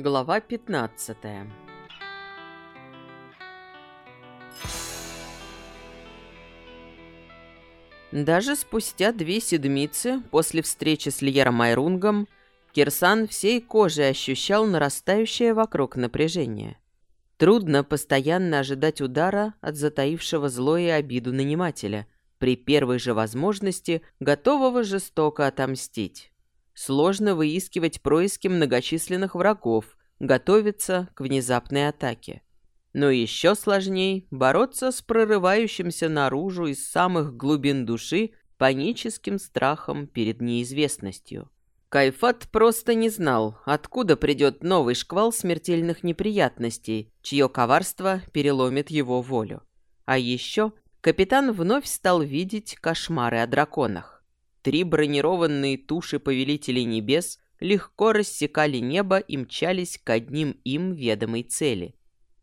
Глава 15 Даже спустя две седмицы после встречи с Льером Айрунгом Кирсан всей кожей ощущал нарастающее вокруг напряжение. Трудно постоянно ожидать удара от затаившего зло и обиду нанимателя, при первой же возможности готового жестоко отомстить. Сложно выискивать происки многочисленных врагов, готовиться к внезапной атаке. Но еще сложнее бороться с прорывающимся наружу из самых глубин души паническим страхом перед неизвестностью. Кайфат просто не знал, откуда придет новый шквал смертельных неприятностей, чье коварство переломит его волю. А еще капитан вновь стал видеть кошмары о драконах. Три бронированные туши Повелителей Небес легко рассекали небо и мчались к одним им ведомой цели.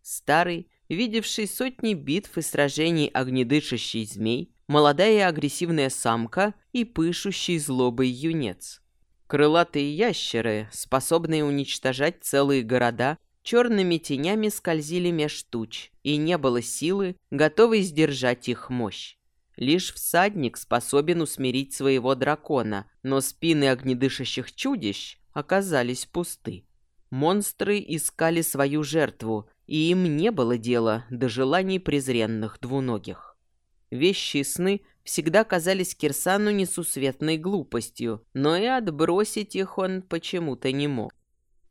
Старый, видевший сотни битв и сражений огнедышащий змей, молодая агрессивная самка и пышущий злобой юнец. Крылатые ящеры, способные уничтожать целые города, черными тенями скользили меж туч, и не было силы, готовой сдержать их мощь. Лишь всадник способен усмирить своего дракона, но спины огнедышащих чудищ оказались пусты. Монстры искали свою жертву, и им не было дела до желаний презренных двуногих. Вещи сны всегда казались Кирсану несусветной глупостью, но и отбросить их он почему-то не мог.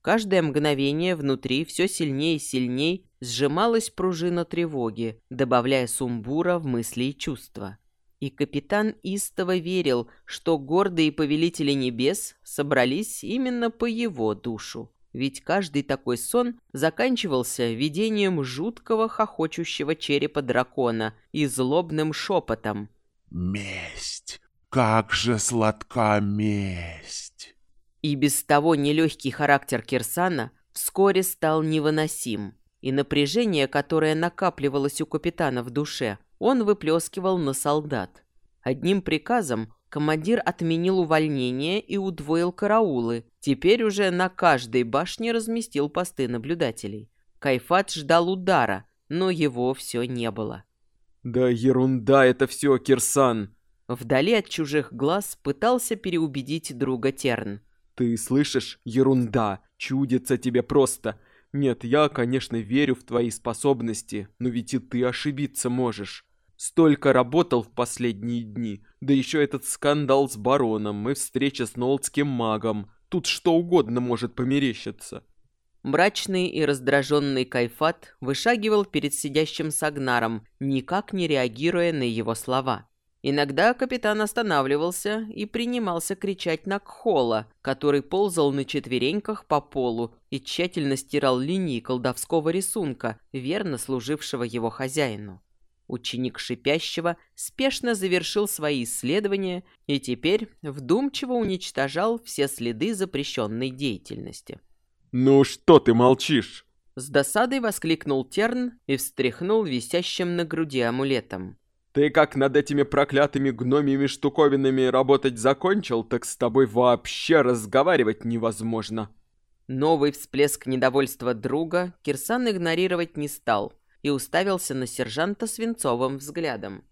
Каждое мгновение внутри все сильнее и сильнее сжималась пружина тревоги, добавляя сумбура в мысли и чувства. И капитан истово верил, что гордые повелители небес собрались именно по его душу. Ведь каждый такой сон заканчивался видением жуткого хохочущего черепа дракона и злобным шепотом. «Месть! Как же сладка месть!» И без того нелегкий характер Кирсана вскоре стал невыносим, и напряжение, которое накапливалось у капитана в душе, он выплескивал на солдат. Одним приказом командир отменил увольнение и удвоил караулы. Теперь уже на каждой башне разместил посты наблюдателей. Кайфат ждал удара, но его все не было. «Да ерунда это все, Кирсан!» Вдали от чужих глаз пытался переубедить друга Терн. Ты слышишь? Ерунда. Чудится тебе просто. Нет, я, конечно, верю в твои способности, но ведь и ты ошибиться можешь. Столько работал в последние дни, да еще этот скандал с бароном и встреча с нолдским магом. Тут что угодно может померещиться. Мрачный и раздраженный Кайфат вышагивал перед сидящим Сагнаром, никак не реагируя на его слова. Иногда капитан останавливался и принимался кричать на Кхола, который ползал на четвереньках по полу и тщательно стирал линии колдовского рисунка, верно служившего его хозяину. Ученик Шипящего спешно завершил свои исследования и теперь вдумчиво уничтожал все следы запрещенной деятельности. «Ну что ты молчишь?» С досадой воскликнул Терн и встряхнул висящим на груди амулетом. Ты как над этими проклятыми гномьими штуковинами работать закончил, так с тобой вообще разговаривать невозможно. Новый всплеск недовольства друга Кирсан игнорировать не стал и уставился на сержанта свинцовым взглядом.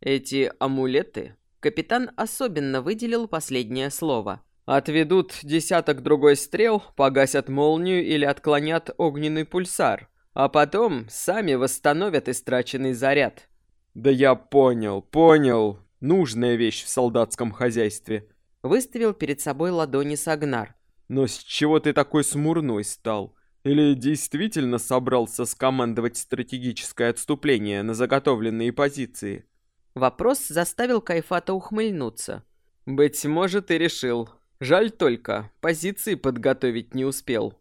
Эти амулеты капитан особенно выделил последнее слово. Отведут десяток другой стрел, погасят молнию или отклонят огненный пульсар, а потом сами восстановят истраченный заряд. «Да я понял, понял. Нужная вещь в солдатском хозяйстве». Выставил перед собой ладони Сагнар. «Но с чего ты такой смурной стал? Или действительно собрался скомандовать стратегическое отступление на заготовленные позиции?» Вопрос заставил Кайфата ухмыльнуться. «Быть может, и решил. Жаль только, позиции подготовить не успел».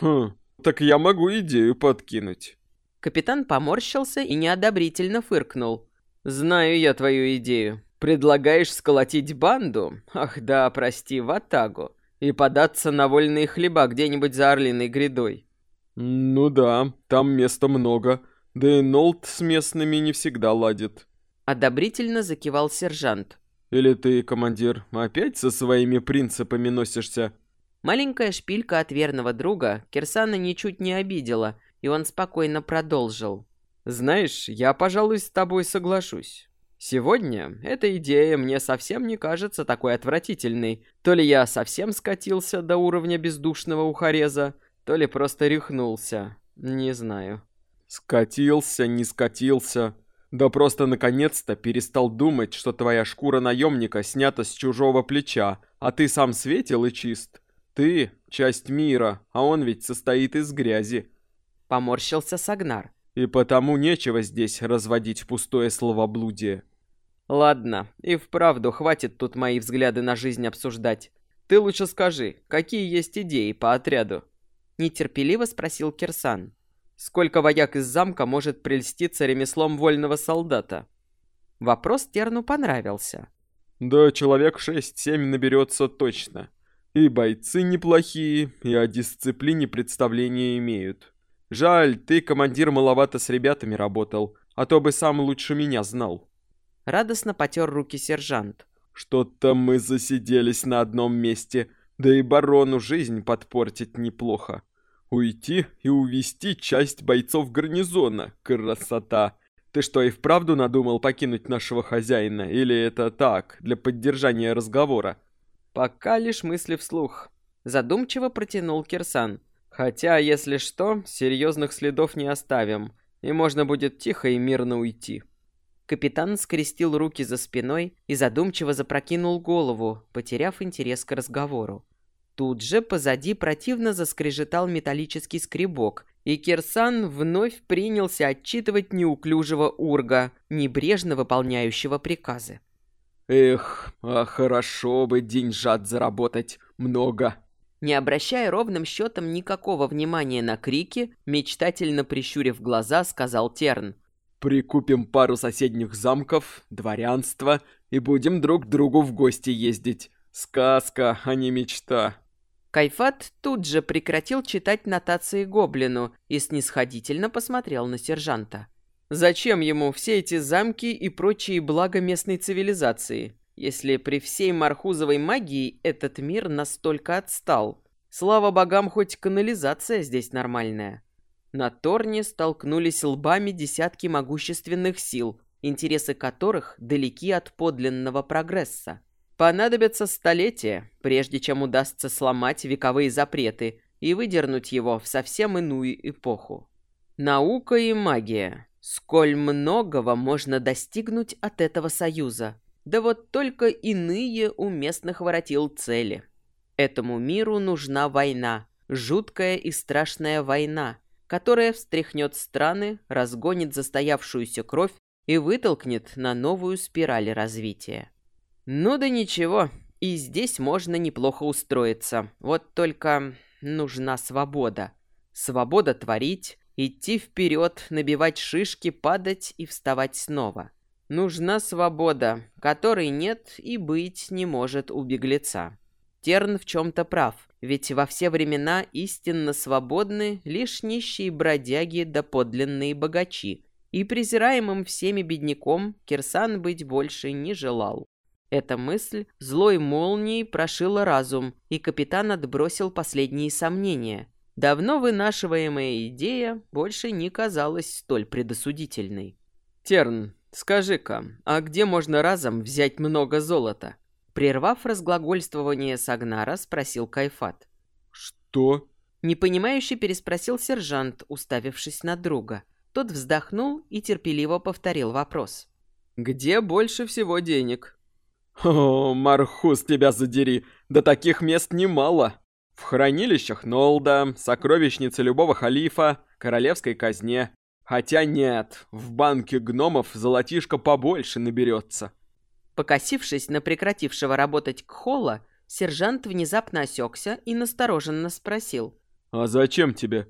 «Хм, так я могу идею подкинуть». Капитан поморщился и неодобрительно фыркнул. «Знаю я твою идею. Предлагаешь сколотить банду? Ах да, прости, в Атагу. И податься на вольные хлеба где-нибудь за Орлиной грядой». «Ну да, там места много. Да и Нолт с местными не всегда ладит». Одобрительно закивал сержант. «Или ты, командир, опять со своими принципами носишься?» Маленькая шпилька от верного друга Кирсана ничуть не обидела, и он спокойно продолжил. «Знаешь, я, пожалуй, с тобой соглашусь. Сегодня эта идея мне совсем не кажется такой отвратительной. То ли я совсем скатился до уровня бездушного ухареза, то ли просто рехнулся. Не знаю». «Скатился, не скатился. Да просто наконец-то перестал думать, что твоя шкура наемника снята с чужого плеча, а ты сам светел и чист. Ты — часть мира, а он ведь состоит из грязи. Поморщился Сагнар. И потому нечего здесь разводить пустое словоблудие. Ладно, и вправду хватит тут мои взгляды на жизнь обсуждать. Ты лучше скажи, какие есть идеи по отряду? Нетерпеливо спросил Кирсан. Сколько вояк из замка может прельститься ремеслом вольного солдата? Вопрос Терну понравился. Да, человек шесть-семь наберется точно. И бойцы неплохие, и о дисциплине представления имеют. Жаль, ты, командир, маловато с ребятами работал, а то бы сам лучше меня знал. Радостно потер руки сержант. Что-то мы засиделись на одном месте, да и барону жизнь подпортить неплохо. Уйти и увести часть бойцов гарнизона. Красота! Ты что, и вправду надумал покинуть нашего хозяина? Или это так, для поддержания разговора? Пока лишь мысли вслух. Задумчиво протянул Кирсан. Хотя, если что, серьезных следов не оставим, и можно будет тихо и мирно уйти. Капитан скрестил руки за спиной и задумчиво запрокинул голову, потеряв интерес к разговору. Тут же позади противно заскрежетал металлический скребок, и Кирсан вновь принялся отчитывать неуклюжего урга, небрежно выполняющего приказы. Эх, а хорошо бы деньжат заработать много. Не обращая ровным счетом никакого внимания на крики, мечтательно прищурив глаза, сказал Терн. «Прикупим пару соседних замков, дворянство и будем друг к другу в гости ездить. Сказка, а не мечта». Кайфат тут же прекратил читать нотации гоблину и снисходительно посмотрел на сержанта. Зачем ему все эти замки и прочие блага местной цивилизации, если при всей мархузовой магии этот мир настолько отстал? Слава богам, хоть канализация здесь нормальная. На Торне столкнулись лбами десятки могущественных сил, интересы которых далеки от подлинного прогресса. Понадобятся столетия, прежде чем удастся сломать вековые запреты и выдернуть его в совсем иную эпоху. Наука и магия Сколь многого можно достигнуть от этого союза. Да вот только иные у местных воротил цели. Этому миру нужна война, жуткая и страшная война, которая встряхнет страны, разгонит застоявшуюся кровь и вытолкнет на новую спираль развития. Ну да ничего, и здесь можно неплохо устроиться. Вот только нужна свобода. Свобода творить, Идти вперед, набивать шишки, падать и вставать снова. Нужна свобода, которой нет и быть не может у беглеца. Терн в чем-то прав, ведь во все времена истинно свободны лишь нищие бродяги да подлинные богачи, и презираемым всеми бедняком Кирсан быть больше не желал. Эта мысль злой молнией прошила разум, и капитан отбросил последние сомнения. Давно вынашиваемая идея больше не казалась столь предосудительной. «Терн, скажи-ка, а где можно разом взять много золота?» Прервав разглагольствование Сагнара, спросил Кайфат. «Что?» Непонимающе переспросил сержант, уставившись на друга. Тот вздохнул и терпеливо повторил вопрос. «Где больше всего денег?» «О, Мархус, тебя задери! Да таких мест немало!» В хранилищах Нолда, сокровищнице любого халифа, королевской казне. Хотя нет, в банке гномов золотишко побольше наберется. Покосившись на прекратившего работать Кхола, сержант внезапно осекся и настороженно спросил. «А зачем тебе?»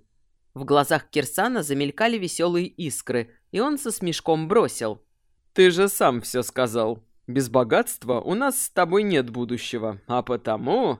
В глазах Кирсана замелькали веселые искры, и он со смешком бросил. «Ты же сам все сказал. Без богатства у нас с тобой нет будущего, а потому...»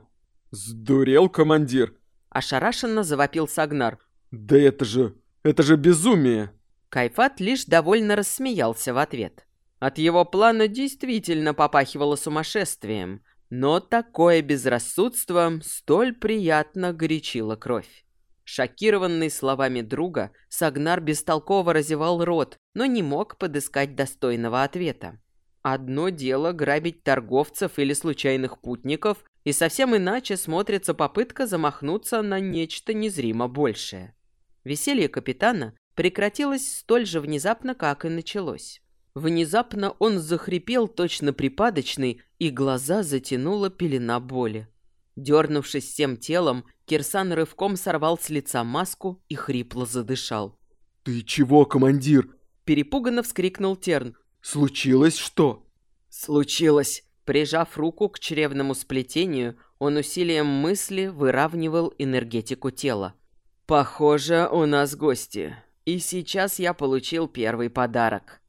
«Сдурел, командир!» Ошарашенно завопил Сагнар. «Да это же... это же безумие!» Кайфат лишь довольно рассмеялся в ответ. От его плана действительно попахивало сумасшествием, Но такое безрассудство столь приятно горячило кровь. Шокированный словами друга, Сагнар бестолково разевал рот, но не мог подыскать достойного ответа. Одно дело грабить торговцев или случайных путников, и совсем иначе смотрится попытка замахнуться на нечто незримо большее. Веселье капитана прекратилось столь же внезапно, как и началось. Внезапно он захрипел точно припадочный, и глаза затянула пелена боли. Дернувшись всем телом, Кирсан рывком сорвал с лица маску и хрипло задышал. «Ты чего, командир?» Перепуганно вскрикнул Терн. «Случилось что?» «Случилось!» Прижав руку к чревному сплетению, он усилием мысли выравнивал энергетику тела. «Похоже, у нас гости. И сейчас я получил первый подарок».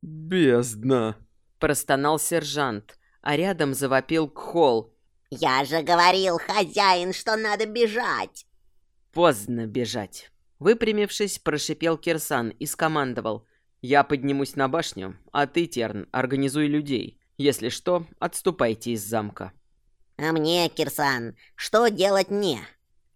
«Бездна!» – простонал сержант, а рядом завопил Кхол. «Я же говорил, хозяин, что надо бежать!» «Поздно бежать!» Выпрямившись, прошипел Кирсан и скомандовал. «Я поднимусь на башню, а ты, Терн, организуй людей. Если что, отступайте из замка». «А мне, Кирсан, что делать мне?»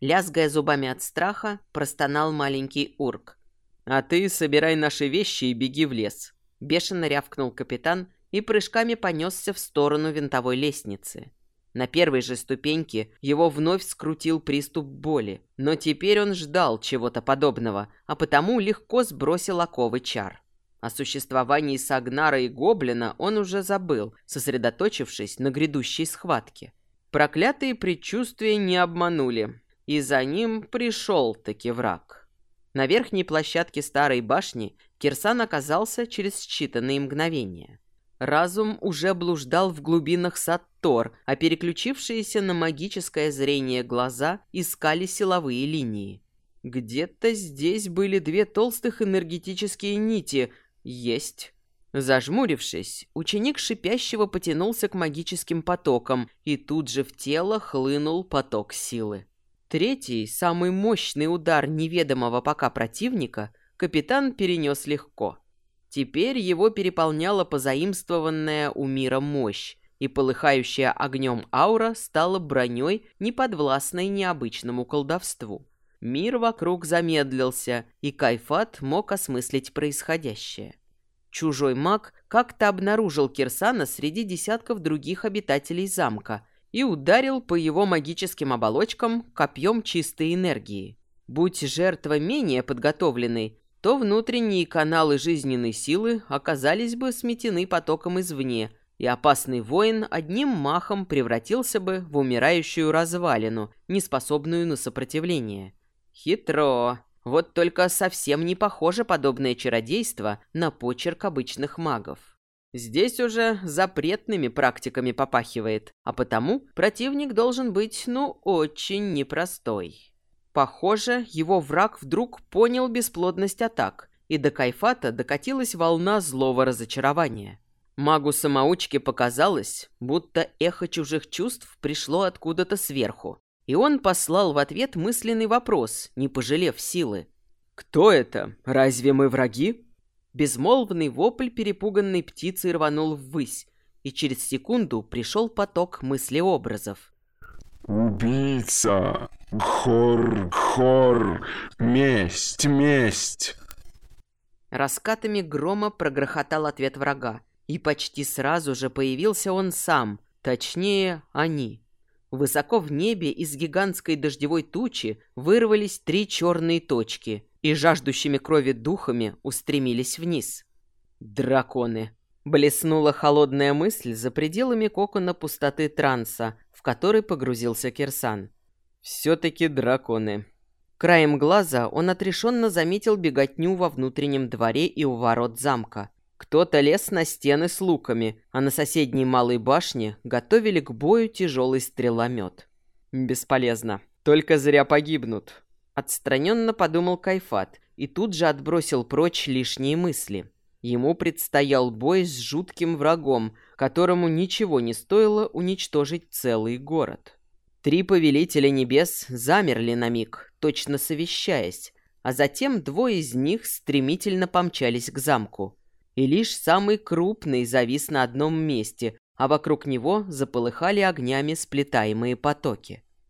Лязгая зубами от страха, простонал маленький урк. «А ты собирай наши вещи и беги в лес», — бешено рявкнул капитан и прыжками понесся в сторону винтовой лестницы. На первой же ступеньке его вновь скрутил приступ боли, но теперь он ждал чего-то подобного, а потому легко сбросил оковы чар. О существовании Сагнара и Гоблина он уже забыл, сосредоточившись на грядущей схватке. Проклятые предчувствия не обманули и за ним пришел-таки враг. На верхней площадке старой башни Кирсан оказался через считанные мгновения. Разум уже блуждал в глубинах Саттор, а переключившиеся на магическое зрение глаза искали силовые линии. Где-то здесь были две толстых энергетические нити. Есть. Зажмурившись, ученик шипящего потянулся к магическим потокам, и тут же в тело хлынул поток силы. Третий, самый мощный удар неведомого пока противника, капитан перенес легко. Теперь его переполняла позаимствованная у мира мощь, и полыхающая огнем аура стала броней, неподвластной необычному колдовству. Мир вокруг замедлился, и Кайфат мог осмыслить происходящее. Чужой маг как-то обнаружил Кирсана среди десятков других обитателей замка – и ударил по его магическим оболочкам копьем чистой энергии. Будь жертва менее подготовленной, то внутренние каналы жизненной силы оказались бы сметены потоком извне, и опасный воин одним махом превратился бы в умирающую развалину, неспособную на сопротивление. Хитро. Вот только совсем не похоже подобное чародейство на почерк обычных магов. Здесь уже запретными практиками попахивает, а потому противник должен быть, ну, очень непростой. Похоже, его враг вдруг понял бесплодность атак, и до Кайфата докатилась волна злого разочарования. Магу-самоучке показалось, будто эхо чужих чувств пришло откуда-то сверху, и он послал в ответ мысленный вопрос, не пожалев силы. «Кто это? Разве мы враги?» Безмолвный вопль перепуганной птицы рванул ввысь, и через секунду пришел поток мыслеобразов. «Убийца! Хор, хор! Месть, месть!» Раскатами грома прогрохотал ответ врага, и почти сразу же появился он сам, точнее, они. Высоко в небе из гигантской дождевой тучи вырвались три черные точки, и жаждущими крови духами устремились вниз. Драконы. Блеснула холодная мысль за пределами кокона пустоты транса, в который погрузился Кирсан. Все-таки драконы. Краем глаза он отрешенно заметил беготню во внутреннем дворе и у ворот замка. Кто-то лез на стены с луками, а на соседней малой башне готовили к бою тяжелый стреломет. Бесполезно. Только зря погибнут. Отстраненно подумал Кайфат и тут же отбросил прочь лишние мысли. Ему предстоял бой с жутким врагом, которому ничего не стоило уничтожить целый город. Три повелителя небес замерли на миг, точно совещаясь, а затем двое из них стремительно помчались к замку. И лишь самый крупный завис на одном месте, а вокруг него заполыхали огнями сплетаемые потоки.